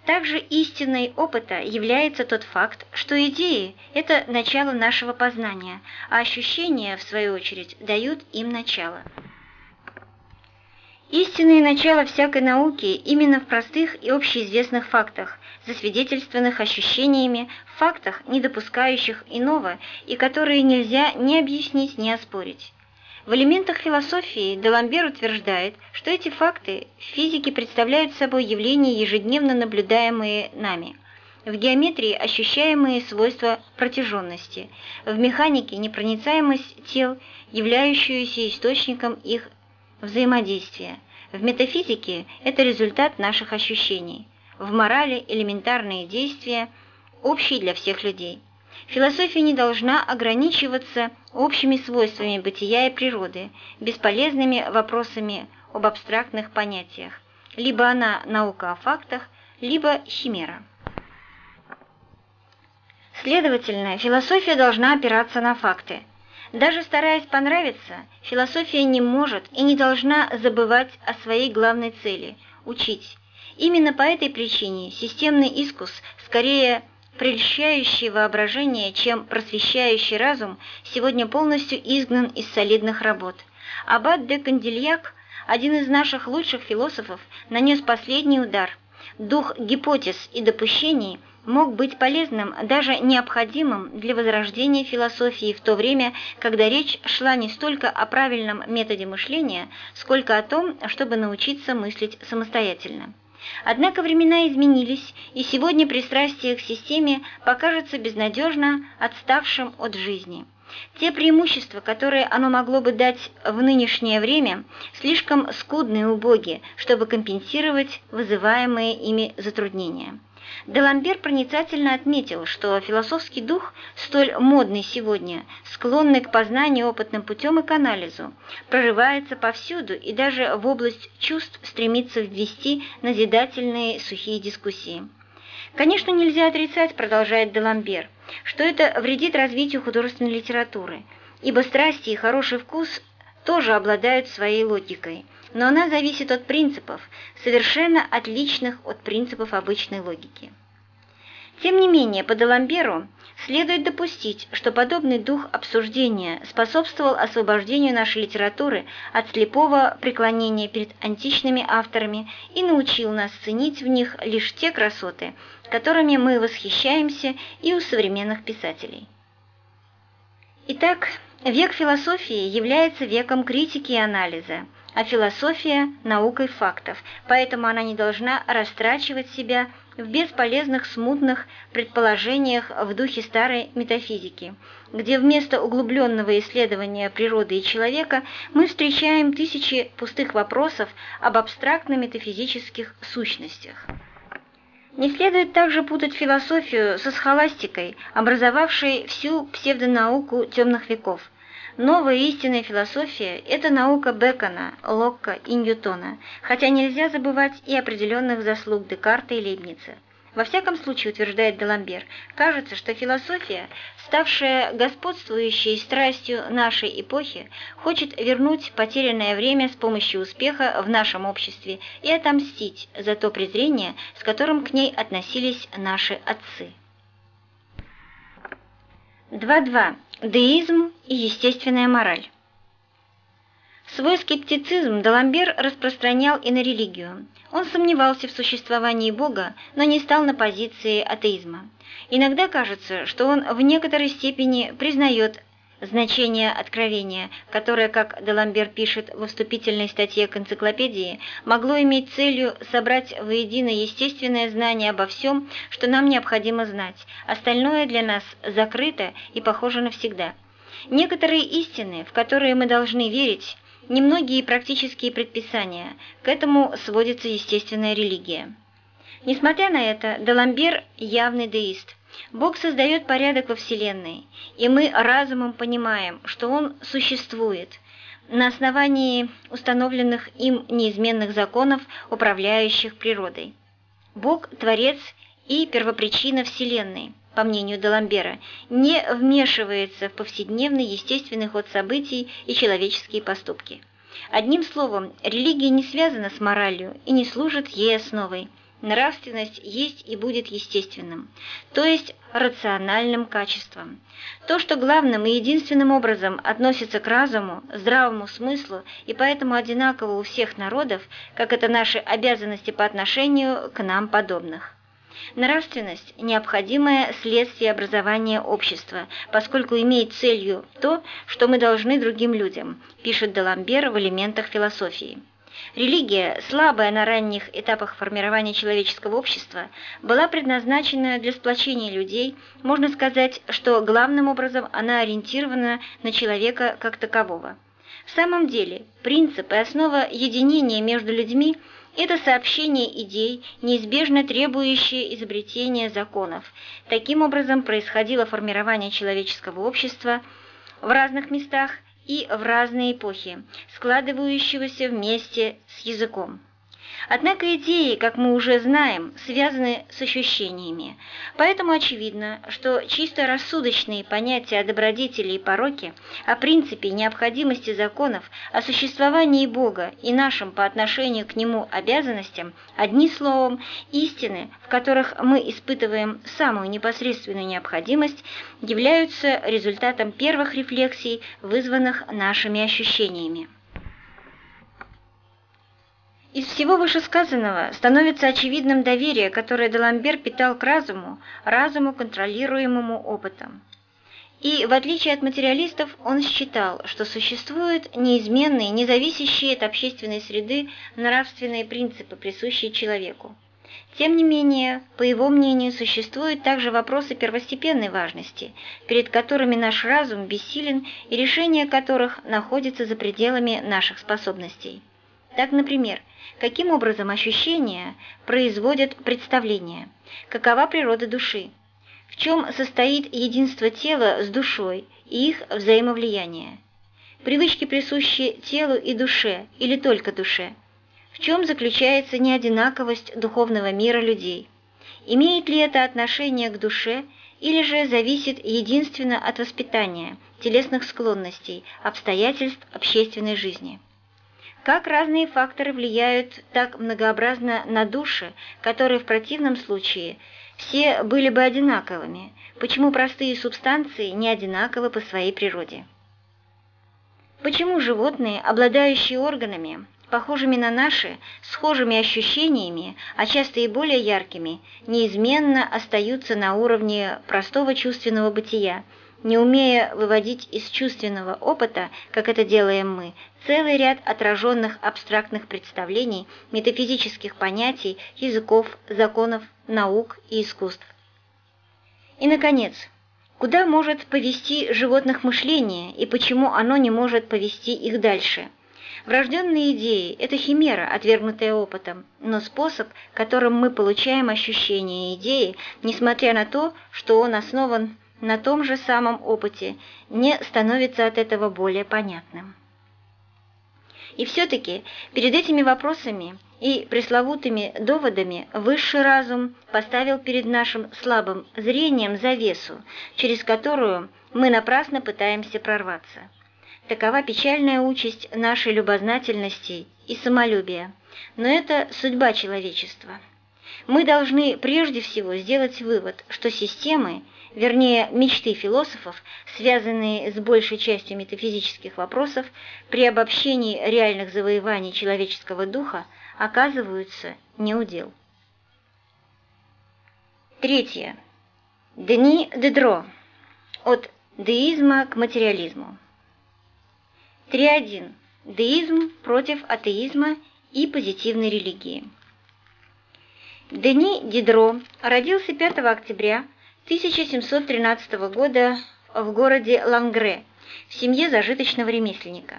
Также истиной опыта является тот факт, что идеи – это начало нашего познания, а ощущения, в свою очередь, дают им начало. Истинное начало всякой науки именно в простых и общеизвестных фактах, засвидетельствованных ощущениями, фактах, не допускающих иного и которые нельзя ни объяснить, ни оспорить. В элементах философии Деламбер утверждает, что эти факты в физике представляют собой явления, ежедневно наблюдаемые нами, в геометрии ощущаемые свойства протяженности, в механике непроницаемость тел, являющуюся источником их взаимодействия. В метафизике это результат наших ощущений. В морали элементарные действия, общие для всех людей. Философия не должна ограничиваться общими свойствами бытия и природы, бесполезными вопросами об абстрактных понятиях. Либо она наука о фактах, либо химера. Следовательно, философия должна опираться на факты – даже стараясь понравиться, философия не может и не должна забывать о своей главной цели – учить. Именно по этой причине системный искус, скорее прельщающий воображение, чем просвещающий разум, сегодня полностью изгнан из солидных работ. Аббат де Кандильяк, один из наших лучших философов, нанес последний удар. Дух гипотез и допущений – мог быть полезным, даже необходимым для возрождения философии в то время, когда речь шла не столько о правильном методе мышления, сколько о том, чтобы научиться мыслить самостоятельно. Однако времена изменились, и сегодня пристрастие к системе покажется безнадежно отставшим от жизни. Те преимущества, которые оно могло бы дать в нынешнее время, слишком скудны и убоги, чтобы компенсировать вызываемые ими затруднения. Деламбер проницательно отметил, что философский дух, столь модный сегодня, склонный к познанию опытным путем и к анализу, прорывается повсюду и даже в область чувств стремится ввести назидательные сухие дискуссии. Конечно, нельзя отрицать, продолжает Деламбер, что это вредит развитию художественной литературы, ибо страсти и хороший вкус тоже обладают своей логикой – но она зависит от принципов, совершенно отличных от принципов обычной логики. Тем не менее, по Деламберу следует допустить, что подобный дух обсуждения способствовал освобождению нашей литературы от слепого преклонения перед античными авторами и научил нас ценить в них лишь те красоты, которыми мы восхищаемся и у современных писателей. Итак, век философии является веком критики и анализа – а философия – наукой фактов, поэтому она не должна растрачивать себя в бесполезных смутных предположениях в духе старой метафизики, где вместо углубленного исследования природы и человека мы встречаем тысячи пустых вопросов об абстрактно-метафизических сущностях. Не следует также путать философию со схоластикой, образовавшей всю псевдонауку темных веков. Новая истинная философия – это наука Бекона, Локка и Ньютона, хотя нельзя забывать и определенных заслуг Декарта и Лейбница. Во всяком случае, утверждает Деламбер, кажется, что философия, ставшая господствующей страстью нашей эпохи, хочет вернуть потерянное время с помощью успеха в нашем обществе и отомстить за то презрение, с которым к ней относились наши отцы. 2.2. Деизм и естественная мораль. Свой скептицизм Даламбер распространял и на религию. Он сомневался в существовании Бога, но не стал на позиции атеизма. Иногда кажется, что он в некоторой степени признает Значение откровения, которое, как Деламбер пишет в вступительной статье к энциклопедии, могло иметь целью собрать воедино естественное знание обо всем, что нам необходимо знать. Остальное для нас закрыто и похоже навсегда. Некоторые истины, в которые мы должны верить, немногие практические предписания, к этому сводится естественная религия. Несмотря на это, Деламбер явный деист – Бог создает порядок во Вселенной, и мы разумом понимаем, что Он существует на основании установленных им неизменных законов, управляющих природой. Бог – Творец и первопричина Вселенной, по мнению Даламбера, не вмешивается в повседневный естественный ход событий и человеческие поступки. Одним словом, религия не связана с моралью и не служит ей основой – Нравственность есть и будет естественным, то есть рациональным качеством. То, что главным и единственным образом относится к разуму, здравому смыслу и поэтому одинаково у всех народов, как это наши обязанности по отношению к нам подобных. Нравственность – необходимое следствие образования общества, поскольку имеет целью то, что мы должны другим людям, пишет Даламбер в элементах философии. Религия, слабая на ранних этапах формирования человеческого общества, была предназначена для сплочения людей, можно сказать, что главным образом она ориентирована на человека как такового. В самом деле, принцип и основа единения между людьми – это сообщение идей, неизбежно требующее изобретения законов. Таким образом происходило формирование человеческого общества в разных местах – и в разные эпохи, складывающегося вместе с языком. Однако идеи, как мы уже знаем, связаны с ощущениями, поэтому очевидно, что чисто рассудочные понятия о добродетели и пороке, о принципе необходимости законов, о существовании Бога и нашим по отношению к Нему обязанностям, одни словом, истины, в которых мы испытываем самую непосредственную необходимость, являются результатом первых рефлексий, вызванных нашими ощущениями. Из всего вышесказанного становится очевидным доверие, которое Деламбер питал к разуму, разуму, контролируемому опытом. И, в отличие от материалистов, он считал, что существуют неизменные, независящие от общественной среды нравственные принципы, присущие человеку. Тем не менее, по его мнению, существуют также вопросы первостепенной важности, перед которыми наш разум бессилен и решение которых находится за пределами наших способностей. Так, например, каким образом ощущения производят представление, какова природа души, в чем состоит единство тела с душой и их взаимовлияние, привычки присущие телу и душе или только душе, в чем заключается неодинаковость духовного мира людей, имеет ли это отношение к душе или же зависит единственно от воспитания, телесных склонностей, обстоятельств общественной жизни. Как разные факторы влияют так многообразно на души, которые в противном случае все были бы одинаковыми, почему простые субстанции не одинаковы по своей природе? Почему животные, обладающие органами, похожими на наши, схожими ощущениями, а часто и более яркими, неизменно остаются на уровне простого чувственного бытия, не умея выводить из чувственного опыта, как это делаем мы, целый ряд отраженных абстрактных представлений, метафизических понятий, языков, законов, наук и искусств. И, наконец, куда может повести животных мышление и почему оно не может повести их дальше? Врожденные идеи – это химера, отвергнутая опытом, но способ, которым мы получаем ощущение идеи, несмотря на то, что он основан на том же самом опыте, не становится от этого более понятным. И все-таки перед этими вопросами и пресловутыми доводами высший разум поставил перед нашим слабым зрением завесу, через которую мы напрасно пытаемся прорваться. Такова печальная участь нашей любознательности и самолюбия, но это судьба человечества. Мы должны прежде всего сделать вывод, что системы, вернее мечты философов, связанные с большей частью метафизических вопросов, при обобщении реальных завоеваний человеческого духа оказываются неудел. Третье. Дни Дедро. От деизма к материализму. 3.1. Деизм против атеизма и позитивной религии. Дени Дидро родился 5 октября 1713 года в городе Лангре в семье зажиточного ремесленника.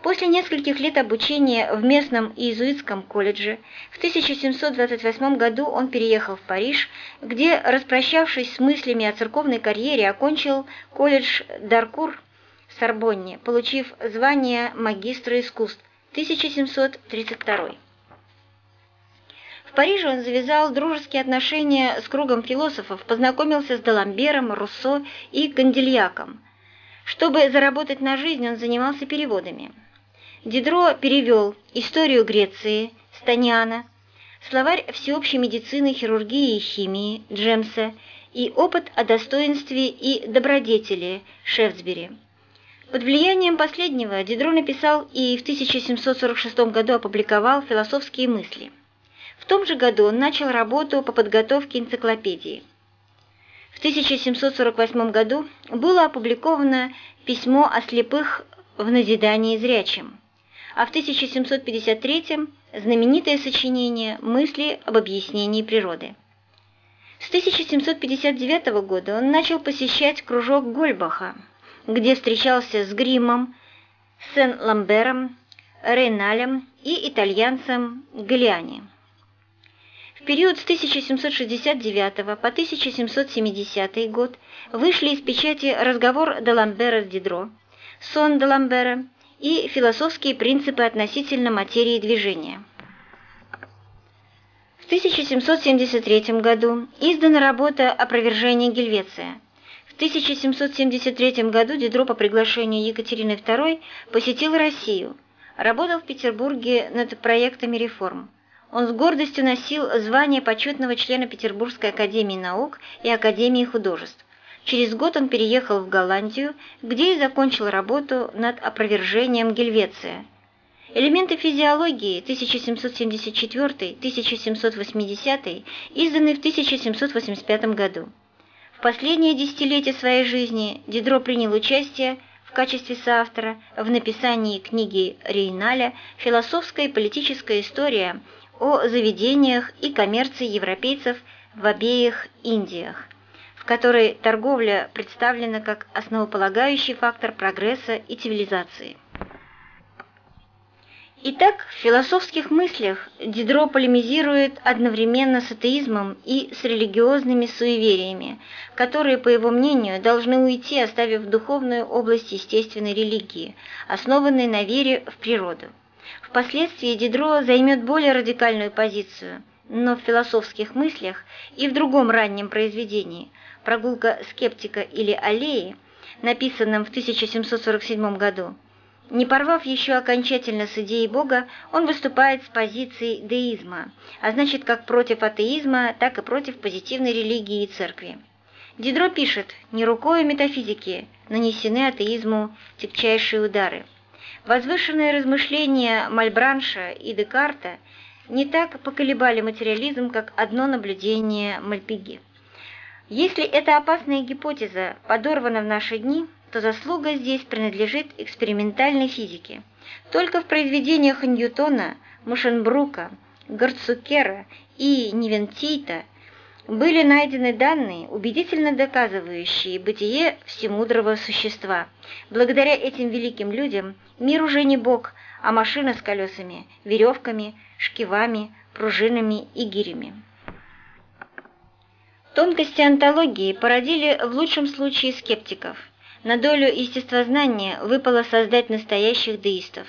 После нескольких лет обучения в местном иезуитском колледже в 1728 году он переехал в Париж, где, распрощавшись с мыслями о церковной карьере, окончил колледж Даркур в Сорбонне, получив звание магистра искусств 1732. В Париже он завязал дружеские отношения с кругом философов, познакомился с Даламбером, Руссо и Кандильяком. Чтобы заработать на жизнь, он занимался переводами. Дидро перевел «Историю Греции» Станиана, словарь всеобщей медицины, хирургии и химии Джемса и опыт о достоинстве и добродетели Шефсбери. Под влиянием последнего Дидро написал и в 1746 году опубликовал «Философские мысли». В том же году он начал работу по подготовке энциклопедии. В 1748 году было опубликовано письмо о слепых в назидании зрячим а в 1753 знаменитое сочинение «Мысли об объяснении природы». С 1759 года он начал посещать кружок Гольбаха, где встречался с Гримом, Сен-Ламбером, Рейналем и итальянцем Галиани. В период с 1769 по 1770 год вышли из печати разговор Даламбера с Дидро, сон Даламбера и философские принципы относительно материи движения. В 1773 году издана работа «Опровержение Гельвеция». В 1773 году Дидро по приглашению Екатерины II посетил Россию, работал в Петербурге над проектами реформ. Он с гордостью носил звание почетного члена Петербургской академии наук и Академии художеств. Через год он переехал в Голландию, где и закончил работу над опровержением Гельвеция. Элементы физиологии 1774-1780 изданы в 1785 году. В последнее десятилетие своей жизни Дидро принял участие в качестве соавтора в написании книги Рейналя «Философская и политическая история о заведениях и коммерции европейцев в обеих Индиях» в которой торговля представлена как основополагающий фактор прогресса и цивилизации. Итак, в философских мыслях Дидро полемизирует одновременно с атеизмом и с религиозными суевериями, которые, по его мнению, должны уйти, оставив духовную область естественной религии, основанной на вере в природу. Впоследствии Дидро займет более радикальную позицию, но в философских мыслях и в другом раннем произведении – «Прогулка скептика» или «Аллеи», написанном в 1747 году, не порвав еще окончательно с идеей Бога, он выступает с позиции деизма, а значит как против атеизма, так и против позитивной религии и церкви. Дидро пишет, не рукой метафизики нанесены атеизму тягчайшие удары. Возвышенные размышления Мальбранша и Декарта не так поколебали материализм, как одно наблюдение Мальпиги. Если эта опасная гипотеза подорвана в наши дни, то заслуга здесь принадлежит экспериментальной физике. Только в произведениях Ньютона, Мушенбрука, Гарцукера и Нивентийта были найдены данные, убедительно доказывающие бытие всемудрого существа. Благодаря этим великим людям мир уже не бог, а машина с колесами, веревками, шкивами, пружинами и гирями. Тонкости антологии породили в лучшем случае скептиков. На долю естествознания выпало создать настоящих деистов.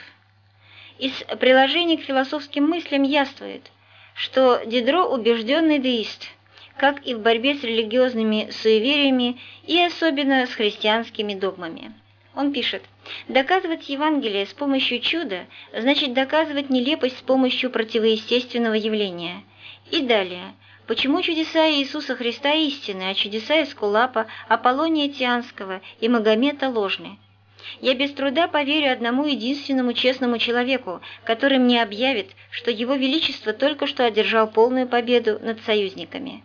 Из приложений к философским мыслям яствует, что Дидро убежденный деист, как и в борьбе с религиозными суевериями и особенно с христианскими догмами. Он пишет, «Доказывать Евангелие с помощью чуда значит доказывать нелепость с помощью противоестественного явления». И далее, Почему чудеса Иисуса Христа истинны, а чудеса Эскулапа, Аполлония Тианского и Магомета ложны? Я без труда поверю одному единственному честному человеку, который мне объявит, что его величество только что одержал полную победу над союзниками.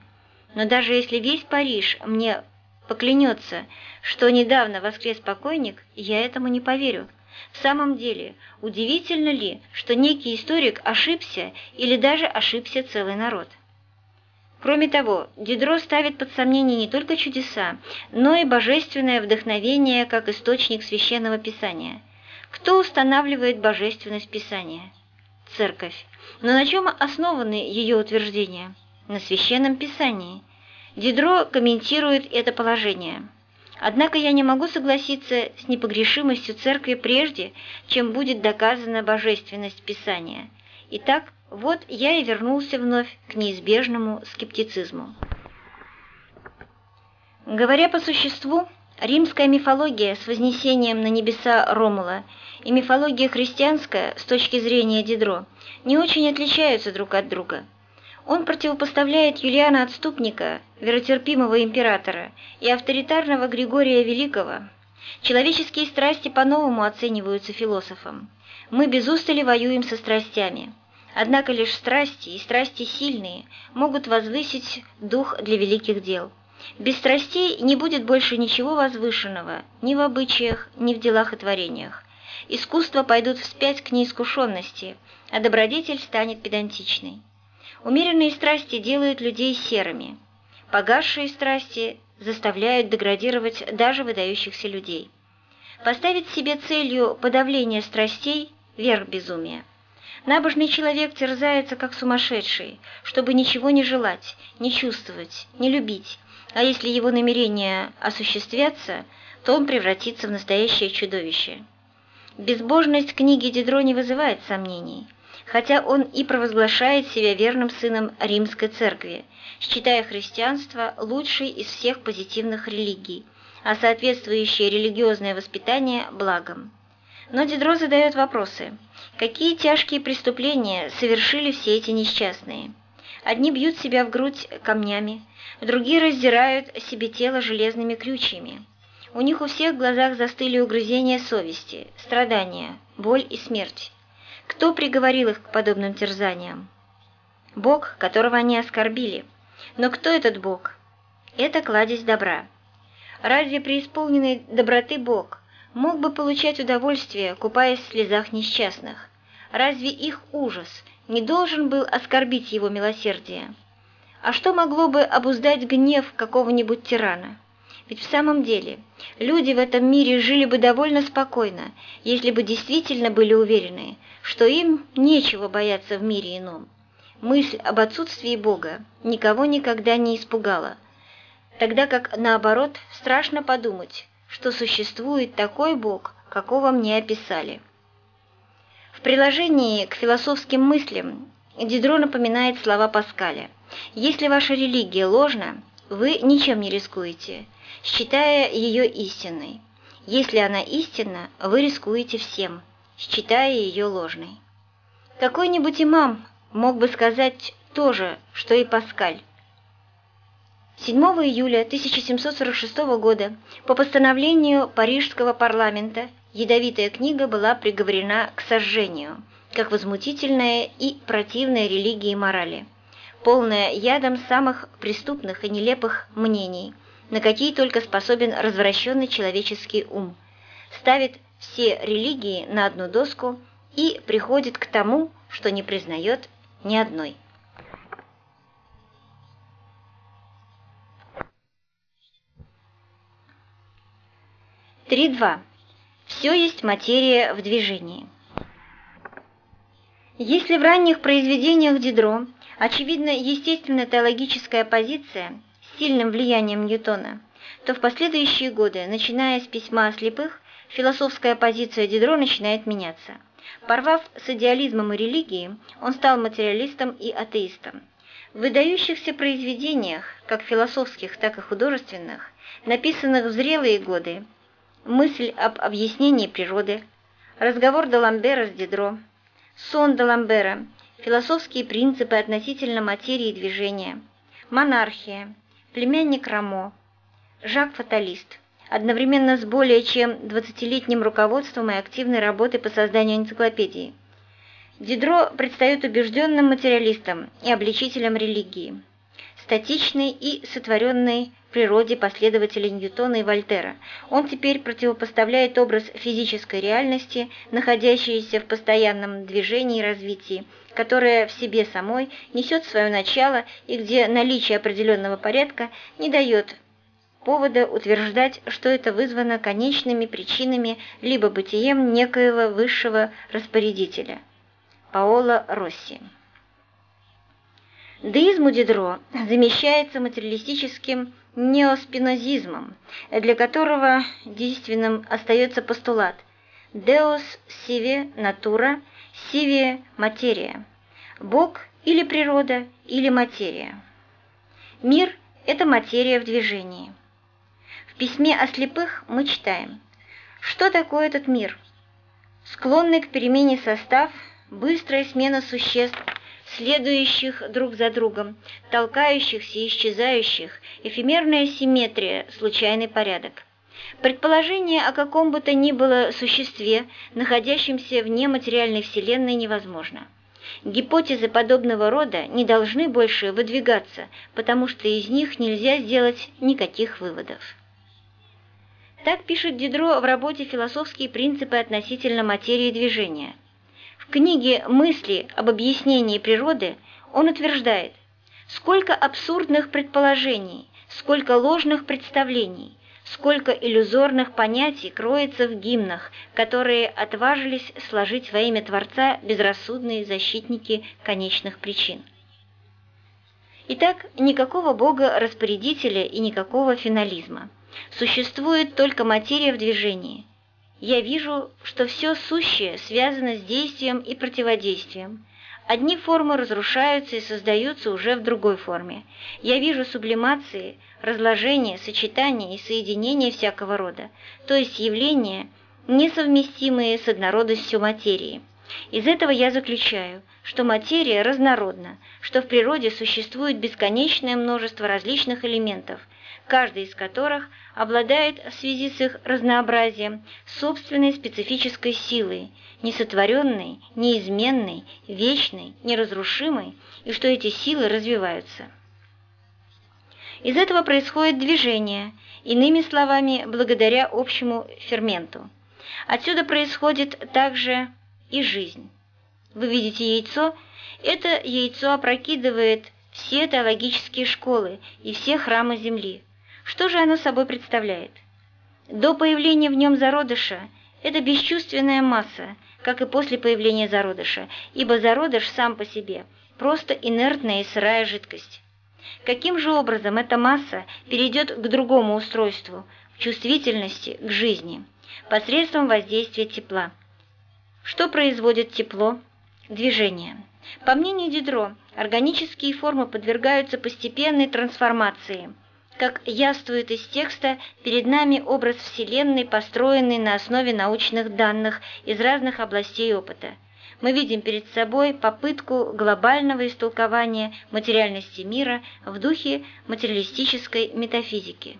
Но даже если весь Париж мне поклянется, что недавно воскрес покойник, я этому не поверю. В самом деле, удивительно ли, что некий историк ошибся или даже ошибся целый народ? Кроме того, Дидро ставит под сомнение не только чудеса, но и божественное вдохновение как источник священного писания. Кто устанавливает божественность Писания? Церковь. Но на чем основаны ее утверждения? На Священном Писании. Дидро комментирует это положение. Однако я не могу согласиться с непогрешимостью Церкви прежде, чем будет доказана божественность Писания. Итак, вот я и вернулся вновь к неизбежному скептицизму. Говоря по существу, римская мифология с вознесением на небеса Ромула и мифология христианская с точки зрения Дидро не очень отличаются друг от друга. Он противопоставляет Юлиана Отступника, веротерпимого императора, и авторитарного Григория Великого. Человеческие страсти по-новому оцениваются философом. Мы без устали воюем со страстями. Однако лишь страсти, и страсти сильные, могут возвысить дух для великих дел. Без страстей не будет больше ничего возвышенного ни в обычаях, ни в делах и творениях. Искусства пойдут вспять к неискушенности, а добродетель станет педантичной. Умеренные страсти делают людей серыми. Погасшие страсти заставляют деградировать даже выдающихся людей. Поставить себе целью подавление страстей – верх безумия. Набожный человек терзается как сумасшедший, чтобы ничего не желать, не чувствовать, не любить, а если его намерения осуществятся, то он превратится в настоящее чудовище. Безбожность книги Дидро не вызывает сомнений, хотя он и провозглашает себя верным сыном Римской Церкви, считая христианство лучшей из всех позитивных религий, а соответствующее религиозное воспитание – благом. Но Дидро задает вопросы. Какие тяжкие преступления совершили все эти несчастные? Одни бьют себя в грудь камнями, другие раздирают себе тело железными крючьями. У них у всех в глазах застыли угрызения совести, страдания, боль и смерть. Кто приговорил их к подобным терзаниям? Бог, которого они оскорбили. Но кто этот Бог? Это кладезь добра. Разве преисполненный доброты Бог мог бы получать удовольствие, купаясь в слезах несчастных? Разве их ужас не должен был оскорбить его милосердие? А что могло бы обуздать гнев какого-нибудь тирана? Ведь в самом деле люди в этом мире жили бы довольно спокойно, если бы действительно были уверены, что им нечего бояться в мире ином. Мысль об отсутствии Бога никого никогда не испугала, тогда как, наоборот, страшно подумать, что существует такой Бог, какого мне описали. В приложении к философским мыслям Дидро напоминает слова Паскаля. «Если ваша религия ложна, вы ничем не рискуете, считая ее истинной. Если она истинна, вы рискуете всем, считая ее ложной. Какой-нибудь имам мог бы сказать то же, что и Паскаль. 7 июля 1746 года по постановлению Парижского парламента ядовитая книга была приговорена к сожжению, как возмутительная и противная религии и морали, полная ядом самых преступных и нелепых мнений – на какие только способен развращенный человеческий ум, ставит все религии на одну доску и приходит к тому, что не признает ни одной. Три два. Все есть материя в движении. Если в ранних произведениях Дидро очевидна естественно-теологическая позиция – сильным влиянием Ньютона, то в последующие годы, начиная с письма о слепых, философская позиция Дидро начинает меняться. Порвав с идеализмом и религией, он стал материалистом и атеистом. В выдающихся произведениях, как философских, так и художественных, написанных в зрелые годы, мысль об объяснении природы, разговор Даламбера с Дидро, сон Даламбера, философские принципы относительно материи движения, монархия, племянник Рамо, Жак Фаталист, одновременно с более чем 20-летним руководством и активной работой по созданию энциклопедии. Дидро предстает убежденным материалистом и обличителем религии, статичной и сотворенной природе последователей Ньютона и Вольтера. Он теперь противопоставляет образ физической реальности, находящейся в постоянном движении и развитии, которая в себе самой несет свое начало и где наличие определенного порядка не дает повода утверждать, что это вызвано конечными причинами либо бытием некоего высшего распорядителя. Паоло Росси Деизм у Дидро замещается материалистическим неоспинозизмом, для которого действенным остается постулат «Deus sive natura sive materia» – «Бог или природа, или материя». Мир – это материя в движении. В письме о слепых мы читаем «Что такое этот мир?» Склонный к перемене состав, быстрая смена существ – следующих друг за другом, толкающихся и исчезающих, эфемерная симметрия, случайный порядок. Предположение о каком бы то ни было существе, находящемся вне материальной Вселенной, невозможно. Гипотезы подобного рода не должны больше выдвигаться, потому что из них нельзя сделать никаких выводов. Так пишет Дидро в работе «Философские принципы относительно материи движения». В книге «Мысли об объяснении природы» он утверждает, сколько абсурдных предположений, сколько ложных представлений, сколько иллюзорных понятий кроется в гимнах, которые отважились сложить во имя Творца безрассудные защитники конечных причин. Итак, никакого бога-распорядителя и никакого финализма. Существует только материя в движении – я вижу, что все сущее связано с действием и противодействием. Одни формы разрушаются и создаются уже в другой форме. Я вижу сублимации, разложения, сочетания и соединения всякого рода, то есть явления, несовместимые с однородностью материи. Из этого я заключаю, что материя разнородна, что в природе существует бесконечное множество различных элементов – каждый из которых обладает в связи с их разнообразием собственной специфической силой, несотворенной, неизменной, вечной, неразрушимой, и что эти силы развиваются. Из этого происходит движение, иными словами, благодаря общему ферменту. Отсюда происходит также и жизнь. Вы видите яйцо? Это яйцо опрокидывает все теологические школы и все храмы Земли. Что же оно собой представляет? До появления в нем зародыша это бесчувственная масса, как и после появления зародыша, ибо зародыш сам по себе – просто инертная и сырая жидкость. Каким же образом эта масса перейдет к другому устройству, к чувствительности, к жизни, посредством воздействия тепла? Что производит тепло? Движение. По мнению Дидро, органические формы подвергаются постепенной трансформации – как яствует из текста, перед нами образ Вселенной, построенный на основе научных данных из разных областей опыта. Мы видим перед собой попытку глобального истолкования материальности мира в духе материалистической метафизики.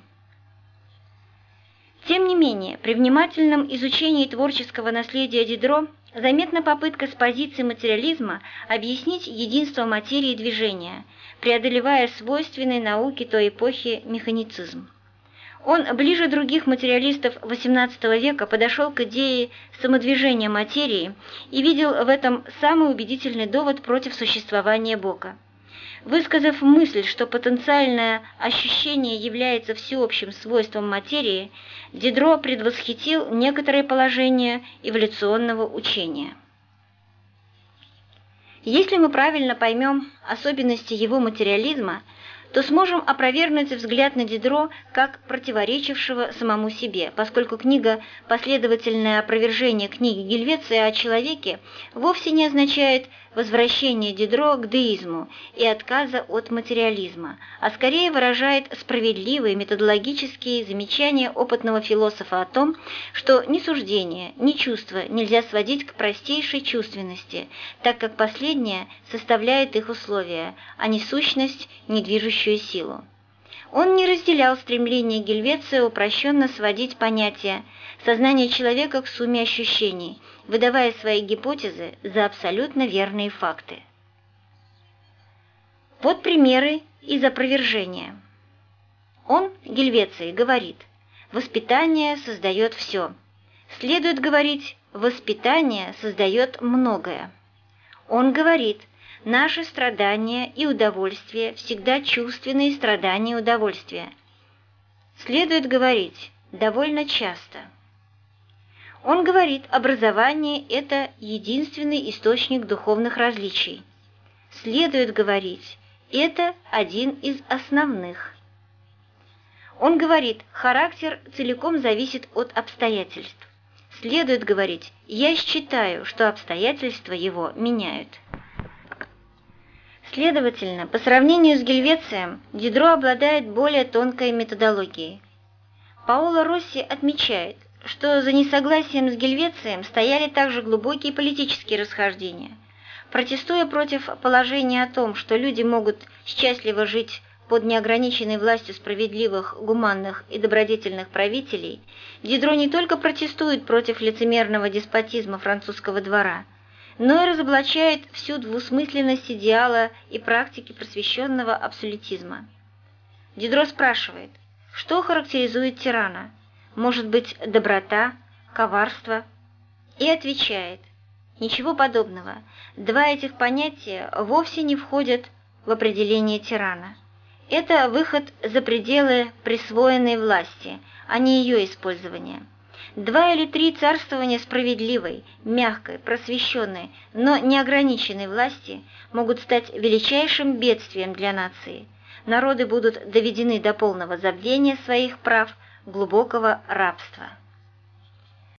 Тем не менее, при внимательном изучении творческого наследия Дидро заметна попытка с позиции материализма объяснить единство материи и движения – преодолевая свойственный науке той эпохи механицизм. Он ближе других материалистов XVIII века подошел к идее самодвижения материи и видел в этом самый убедительный довод против существования Бога. Высказав мысль, что потенциальное ощущение является всеобщим свойством материи, Дидро предвосхитил некоторые положения эволюционного учения. Если мы правильно поймем особенности его материализма, то сможем опровергнуть взгляд на Дидро как противоречившего самому себе, поскольку книга «Последовательное опровержение книги Гельвеция о человеке» вовсе не означает возвращение Дидро к деизму и отказа от материализма, а скорее выражает справедливые методологические замечания опытного философа о том, что ни суждение, ни чувство нельзя сводить к простейшей чувственности, так как последняя составляет их условия, а не сущность, не движущую силу. Он не разделял стремление Гельвеция упрощенно сводить понятия сознание человека к сумме ощущений, выдавая свои гипотезы за абсолютно верные факты. Вот примеры из опровержения. Он, Гельвеций, говорит, воспитание создает все. Следует говорить, воспитание создает многое. Он говорит, наши страдания и удовольствия всегда чувственные страдания и удовольствия. следует говорить довольно часто. Он говорит, образование – это единственный источник духовных различий. Следует говорить, это один из основных. Он говорит, характер целиком зависит от обстоятельств. Следует говорить, я считаю, что обстоятельства его меняют. Следовательно, по сравнению с Гельвецием, Дидро обладает более тонкой методологией. Паоло Росси отмечает, что за несогласием с Гельвецием стояли также глубокие политические расхождения. Протестуя против положения о том, что люди могут счастливо жить под неограниченной властью справедливых, гуманных и добродетельных правителей, Дидро не только протестует против лицемерного деспотизма французского двора – но и разоблачает всю двусмысленность идеала и практики просвещенного абсолютизма. Дидро спрашивает, что характеризует тирана? Может быть, доброта, коварство? И отвечает, ничего подобного. Два этих понятия вовсе не входят в определение тирана. Это выход за пределы присвоенной власти, а не ее использование. Два или три царствования справедливой, мягкой, просвещенной, но неограниченной власти могут стать величайшим бедствием для нации. Народы будут доведены до полного забвения своих прав, глубокого рабства.